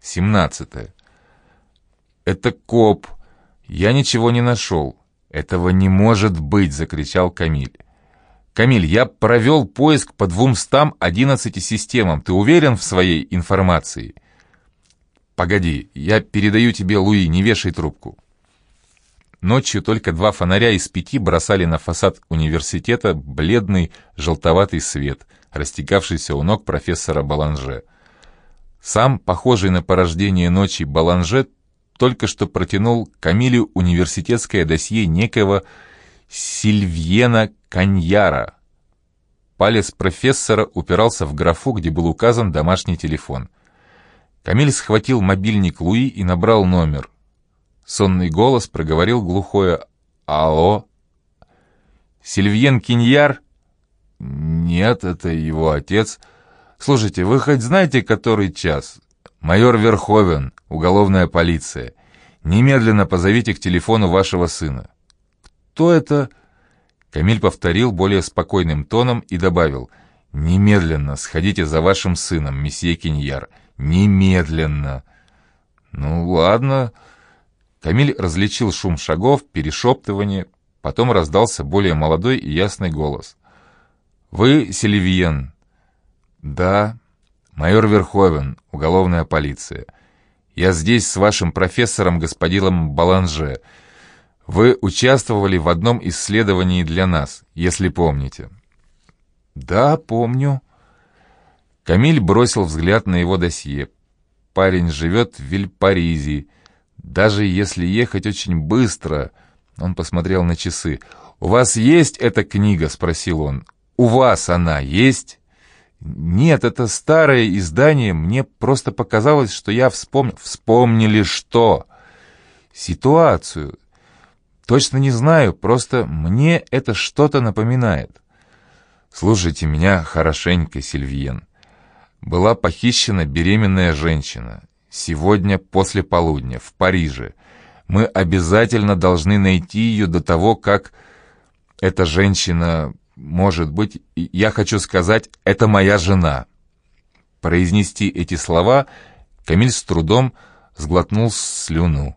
17. «Это коп. Я ничего не нашел. Этого не может быть!» — закричал Камиль. «Камиль, я провел поиск по двумстам одиннадцати системам. Ты уверен в своей информации?» «Погоди, я передаю тебе, Луи, не вешай трубку». Ночью только два фонаря из пяти бросали на фасад университета бледный желтоватый свет, растекавшийся у ног профессора Баланже. Сам, похожий на порождение ночи Баланже, только что протянул Камилю университетское досье некого Сильвьена Каньяра. Палец профессора упирался в графу, где был указан домашний телефон. Камиль схватил мобильник Луи и набрал номер. Сонный голос проговорил глухое «Алло?» «Сильвьен Киньяр?» «Нет, это его отец». «Слушайте, вы хоть знаете, который час?» «Майор Верховен, уголовная полиция. Немедленно позовите к телефону вашего сына». «Кто это?» Камиль повторил более спокойным тоном и добавил. «Немедленно сходите за вашим сыном, месье Киньяр. Немедленно!» «Ну, ладно...» Камиль различил шум шагов, перешептывание, потом раздался более молодой и ясный голос. «Вы Сильвиен?» «Да, майор Верховен, уголовная полиция. Я здесь с вашим профессором, господином Баланже. Вы участвовали в одном исследовании для нас, если помните». «Да, помню». Камиль бросил взгляд на его досье. Парень живет в Вильпаризе. Даже если ехать очень быстро... Он посмотрел на часы. «У вас есть эта книга?» — спросил он. «У вас она есть?» «Нет, это старое издание. Мне просто показалось, что я вспомнил...» «Вспомнили что?» «Ситуацию. Точно не знаю, просто мне это что-то напоминает». «Слушайте меня хорошенько, Сильвиен. Была похищена беременная женщина. Сегодня после полудня в Париже. Мы обязательно должны найти ее до того, как эта женщина может быть, я хочу сказать, это моя жена». Произнести эти слова Камиль с трудом сглотнул слюну.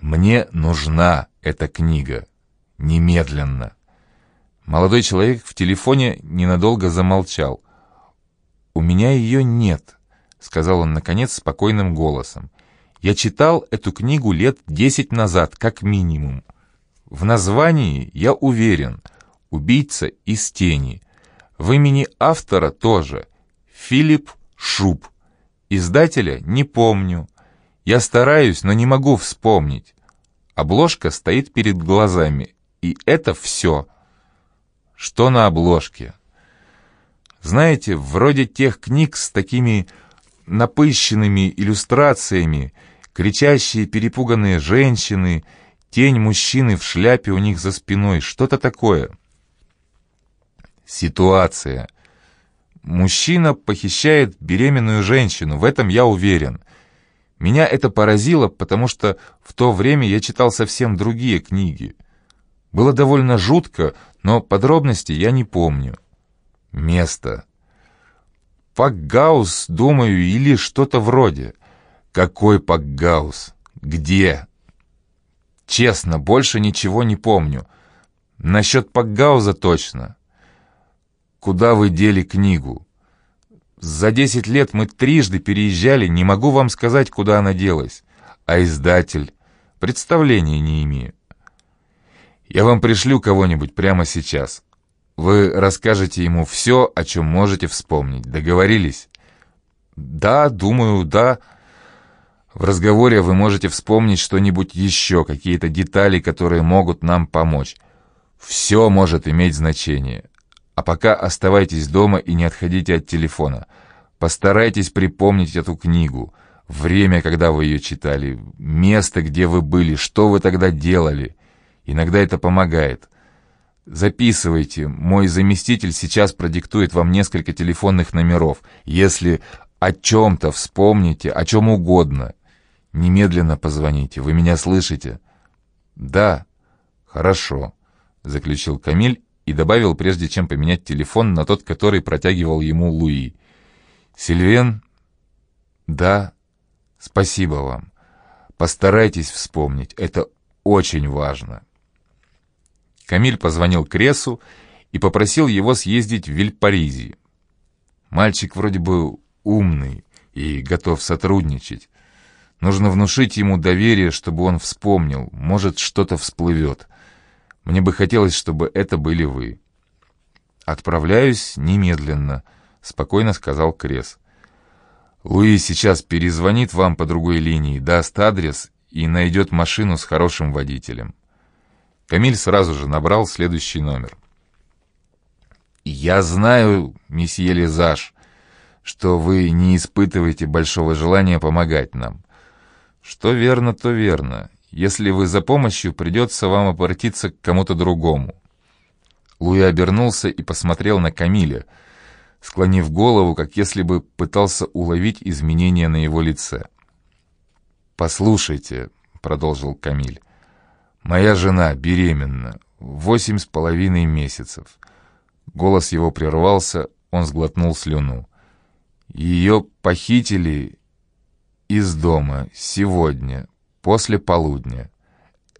«Мне нужна эта книга. Немедленно». Молодой человек в телефоне ненадолго замолчал. «У меня ее нет», — сказал он, наконец, спокойным голосом. «Я читал эту книгу лет десять назад, как минимум. В названии я уверен — убийца из тени. В имени автора тоже. Филипп Шуб. Издателя не помню. Я стараюсь, но не могу вспомнить. Обложка стоит перед глазами, и это все. Что на обложке? Знаете, вроде тех книг с такими напыщенными иллюстрациями, кричащие перепуганные женщины, тень мужчины в шляпе у них за спиной, что-то такое ситуация. Мужчина похищает беременную женщину, в этом я уверен. Меня это поразило, потому что в то время я читал совсем другие книги. Было довольно жутко, но подробностей я не помню. Место. Пакгаус, думаю, или что-то вроде. Какой Пакгаус? Где? Честно, больше ничего не помню. Насчет Пакгауза точно. Куда вы дели книгу? За десять лет мы трижды переезжали, не могу вам сказать, куда она делась. А издатель? Представления не имею. Я вам пришлю кого-нибудь прямо сейчас. Вы расскажете ему все, о чем можете вспомнить. Договорились? Да, думаю, да. В разговоре вы можете вспомнить что-нибудь еще, какие-то детали, которые могут нам помочь. Все может иметь значение. А пока оставайтесь дома и не отходите от телефона. Постарайтесь припомнить эту книгу, время, когда вы ее читали, место, где вы были, что вы тогда делали. Иногда это помогает. Записывайте. Мой заместитель сейчас продиктует вам несколько телефонных номеров. Если о чем-то вспомните, о чем угодно, немедленно позвоните. Вы меня слышите? Да, хорошо, заключил Камиль и добавил, прежде чем поменять телефон на тот, который протягивал ему Луи. «Сильвен?» «Да», Спасибо вам. Постарайтесь вспомнить, это очень важно. Камиль позвонил Кресу и попросил его съездить в Вильпаризи. Мальчик вроде бы умный и готов сотрудничать. Нужно внушить ему доверие, чтобы он вспомнил. Может, что-то всплывет. Мне бы хотелось, чтобы это были вы. «Отправляюсь немедленно», — спокойно сказал Крес. «Луи сейчас перезвонит вам по другой линии, даст адрес и найдет машину с хорошим водителем». Камиль сразу же набрал следующий номер. «Я знаю, месье Лизаж, что вы не испытываете большого желания помогать нам. Что верно, то верно. Если вы за помощью, придется вам обратиться к кому-то другому. Луи обернулся и посмотрел на Камиля, склонив голову, как если бы пытался уловить изменения на его лице. «Послушайте», — продолжил Камиль, — «моя жена беременна, восемь с половиной месяцев». Голос его прервался, он сглотнул слюну. «Ее похитили из дома сегодня, после полудня.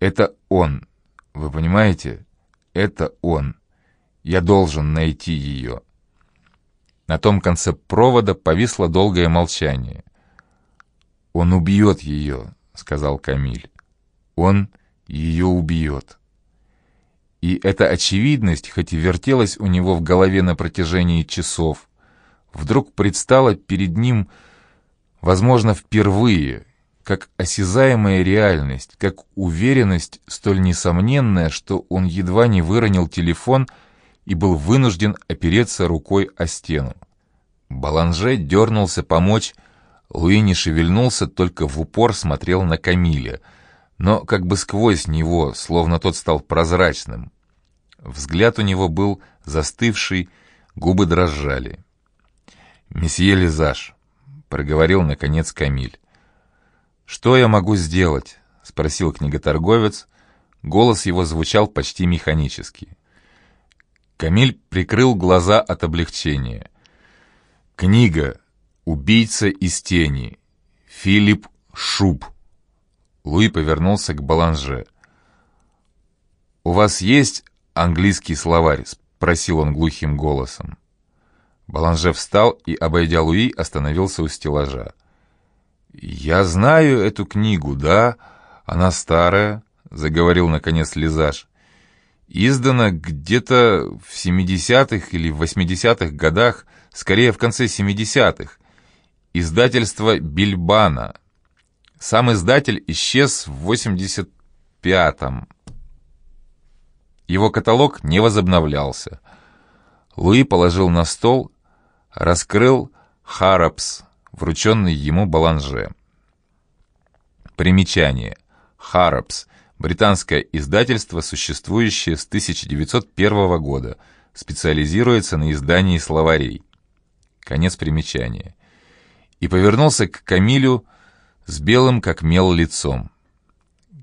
Это он, вы понимаете? Это он. Я должен найти ее». На том конце провода повисло долгое молчание. «Он убьет ее», — сказал Камиль. «Он ее убьет». И эта очевидность, хоть и вертелась у него в голове на протяжении часов, вдруг предстала перед ним возможно, впервые, как осязаемая реальность, как уверенность столь несомненная, что он едва не выронил телефон и был вынужден опереться рукой о стену. Баланже дернулся помочь, Луи не шевельнулся, только в упор смотрел на Камиля, но как бы сквозь него, словно тот стал прозрачным. Взгляд у него был застывший, губы дрожали. «Месье Лизаж, — проговорил, наконец, Камиль. «Что я могу сделать?» — спросил книготорговец. Голос его звучал почти механически. Камиль прикрыл глаза от облегчения. «Книга «Убийца из тени» Филипп Шуб». Луи повернулся к Баланже. «У вас есть английский словарь?» — спросил он глухим голосом. Баланже встал и, обойдя Луи, остановился у стеллажа. «Я знаю эту книгу, да? Она старая», — заговорил, наконец, Лизаж. «Издана где-то в 70-х или 80-х годах, скорее в конце 70-х. Издательство «Бильбана». Сам издатель исчез в 85-м. Его каталог не возобновлялся. Луи положил на стол раскрыл Харапс, врученный ему Баланже. Примечание. Харапс – британское издательство, существующее с 1901 года, специализируется на издании словарей. Конец примечания. И повернулся к Камилю с белым как мел лицом.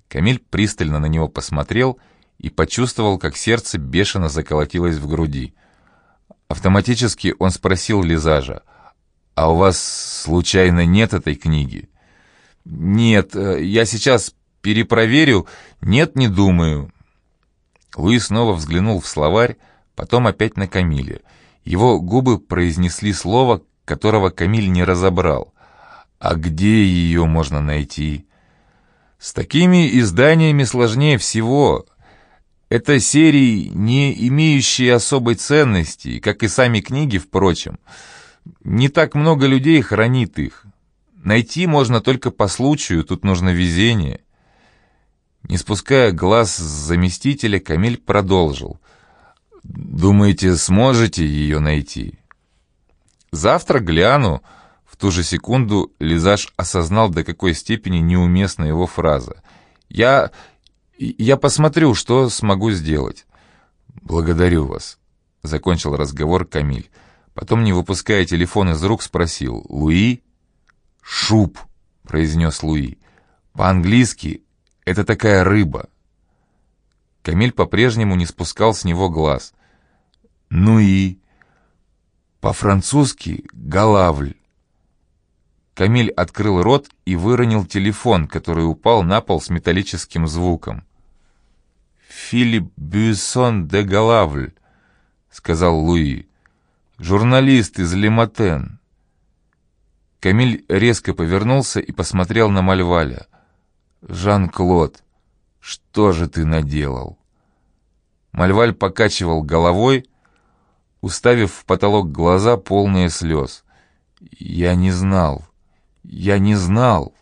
Камиль пристально на него посмотрел и почувствовал, как сердце бешено заколотилось в груди – Автоматически он спросил Лизажа, «А у вас, случайно, нет этой книги?» «Нет, э, я сейчас перепроверю. Нет, не думаю». Луи снова взглянул в словарь, потом опять на Камиле. Его губы произнесли слово, которого Камиль не разобрал. «А где ее можно найти?» «С такими изданиями сложнее всего. Это серии, не имеющие особой ценности, как и сами книги, впрочем. Не так много людей хранит их. Найти можно только по случаю, тут нужно везение. Не спуская глаз с заместителя, Камиль продолжил. «Думаете, сможете ее найти?» «Завтра гляну». В ту же секунду Лизаж осознал, до какой степени неуместна его фраза. «Я... Я посмотрю, что смогу сделать. Благодарю вас. Закончил разговор Камиль. Потом, не выпуская телефон из рук, спросил. Луи? Шуб, произнес Луи. По-английски это такая рыба. Камиль по-прежнему не спускал с него глаз. Ну и... По-французски «галавль». Камиль открыл рот и выронил телефон, который упал на пол с металлическим звуком. «Филипп Бюссон де Галавль», — сказал Луи, — «журналист из Лиматен». Камиль резко повернулся и посмотрел на Мальваля. «Жан-Клод, что же ты наделал?» Мальваль покачивал головой, уставив в потолок глаза полные слез. «Я не знал, я не знал».